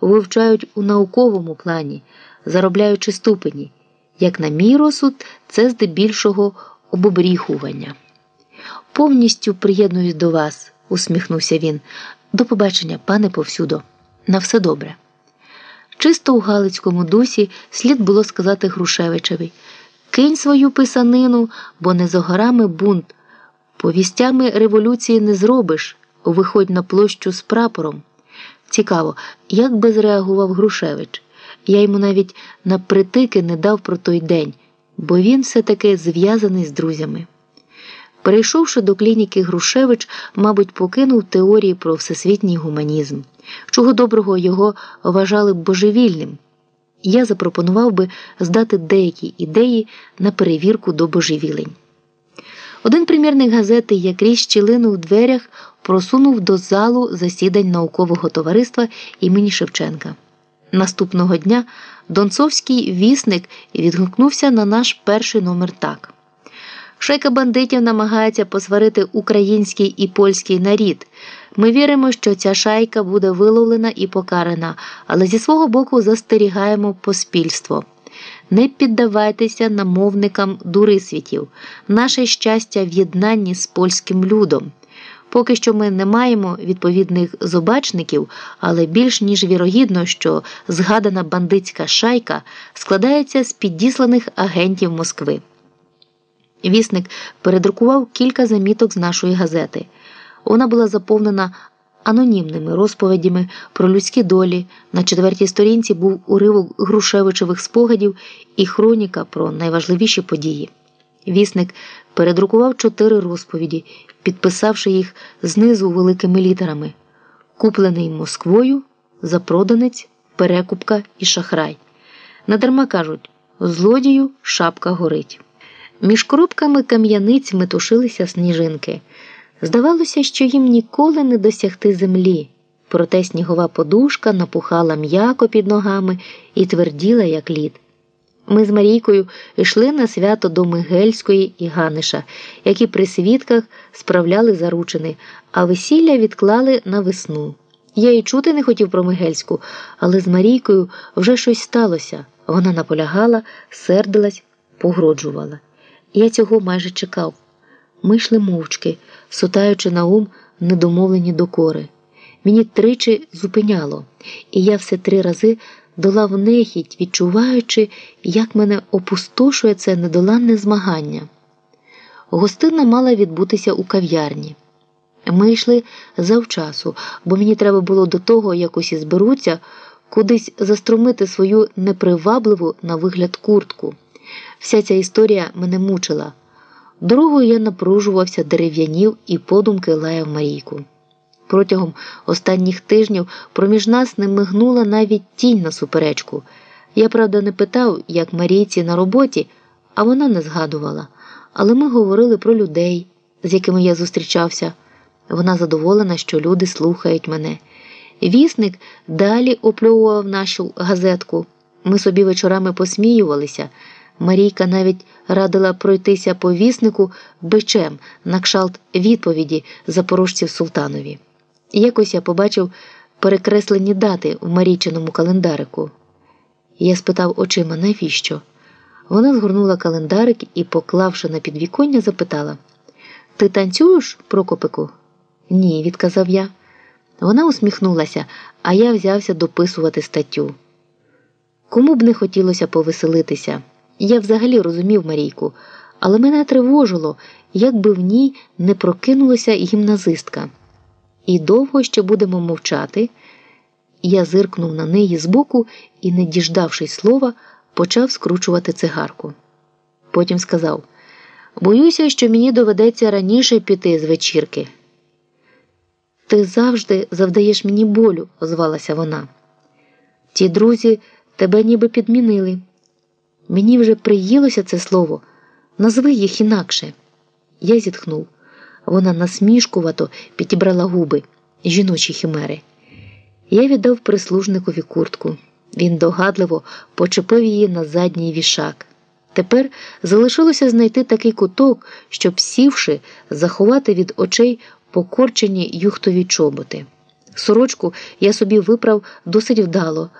вивчають у науковому плані, заробляючи ступені. Як на мій розсуд, це здебільшого обобріхування. Повністю приєднуюсь до вас, усміхнувся він. До побачення, пане повсюдо. На все добре. Чисто у Галицькому дусі слід було сказати Грушевичеві Кинь свою писанину, бо не за горами бунт. Повістями революції не зробиш, виходь на площу з прапором. Цікаво, як би зреагував Грушевич. Я йому навіть на притики не дав про той день, бо він все таки зв'язаний з друзями. Перейшовши до клініки Грушевич, мабуть, покинув теорії про всесвітній гуманізм. Чого доброго його вважали б божевільним. Я запропонував би здати деякі ідеї на перевірку до божевілень. Один примірник газети, як крізь щілину в дверях, просунув до залу засідань наукового товариства імені Шевченка. Наступного дня Донцовський вісник відгукнувся на наш перший номер так. Шайка бандитів намагається посварити український і польський нарід. Ми віримо, що ця шайка буде виловлена і покарана, але зі свого боку застерігаємо поспільство. Не піддавайтеся намовникам дурисвітів, наше щастя в єднанні з польським людом. Поки що ми не маємо відповідних зобачників, але більш ніж вірогідно, що згадана бандитська шайка складається з підісланих агентів Москви. Вісник передрукував кілька заміток з нашої газети. Вона була заповнена анонімними розповідями про людські долі. На четвертій сторінці був уривок Грушевичевих спогадів і хроніка про найважливіші події. Вісник передрукував чотири розповіді, підписавши їх знизу великими літерами: Куплений Москвою, запроданець, перекупка і шахрай. Надарма кажуть, злодію шапка горить. Між коробками кам'яниць метушилися сніжинки. Здавалося, що їм ніколи не досягти землі, проте снігова подушка напухала м'яко під ногами і тверділа, як лід. Ми з Марійкою йшли на свято до Мигельської і Ганиша, які при свідках справляли заручини, а весілля відклали на весну. Я й чути не хотів про Мигельську, але з Марійкою вже щось сталося. Вона наполягала, сердилась, погроджувала. Я цього майже чекав. Ми йшли мовчки, сотаючи на ум недомовлені докори. Мені тричі зупиняло, і я все три рази долав нехідь, відчуваючи, як мене опустошує це недоланне змагання. Гостина мала відбутися у кав'ярні. Ми йшли завчасу, бо мені треба було до того, як усі зберуться, кудись заструмити свою непривабливу на вигляд куртку. Вся ця історія мене мучила. Дорогою я напружувався, дерев'янів і подумки лаяв Марійку. Протягом останніх тижнів проміж нас не мигнула навіть тінь на суперечку. Я, правда, не питав, як Марійці на роботі, а вона не згадувала. Але ми говорили про людей, з якими я зустрічався. Вона задоволена, що люди слухають мене. Вісник далі опльовував нашу газетку. Ми собі вечорами посміювалися. Марійка навіть радила пройтися по віснику бичем на кшалт відповіді запорожців султанові. Якось я побачив перекреслені дати в Марійчиному календарику. Я спитав очима, навіщо? Вона згорнула календарик і, поклавши на підвіконня, запитала: Ти танцюєш, Прокопику? Ні, відказав я. Вона усміхнулася, а я взявся дописувати статтю. Кому б не хотілося повеселитися. Я взагалі розумів Марійку, але мене тривожило, як би в ній не прокинулася гімназистка. І довго ще будемо мовчати. Я зиркнув на неї збоку і, не діждавшись слова, почав скручувати цигарку. Потім сказав: Боюся, що мені доведеться раніше піти з вечірки. Ти завжди завдаєш мені болю, озвалася вона. Ті друзі тебе ніби підмінили. Мені вже приїлося це слово, назви їх інакше. Я зітхнув. Вона насмішкувато підібрала губи, жіночі химери. Я віддав прислужникові куртку. Він догадливо почепив її на задній вішак. Тепер залишилося знайти такий куток, щоб, сівши, заховати від очей покорчені юхтові чоботи. Сорочку я собі виправ досить вдало.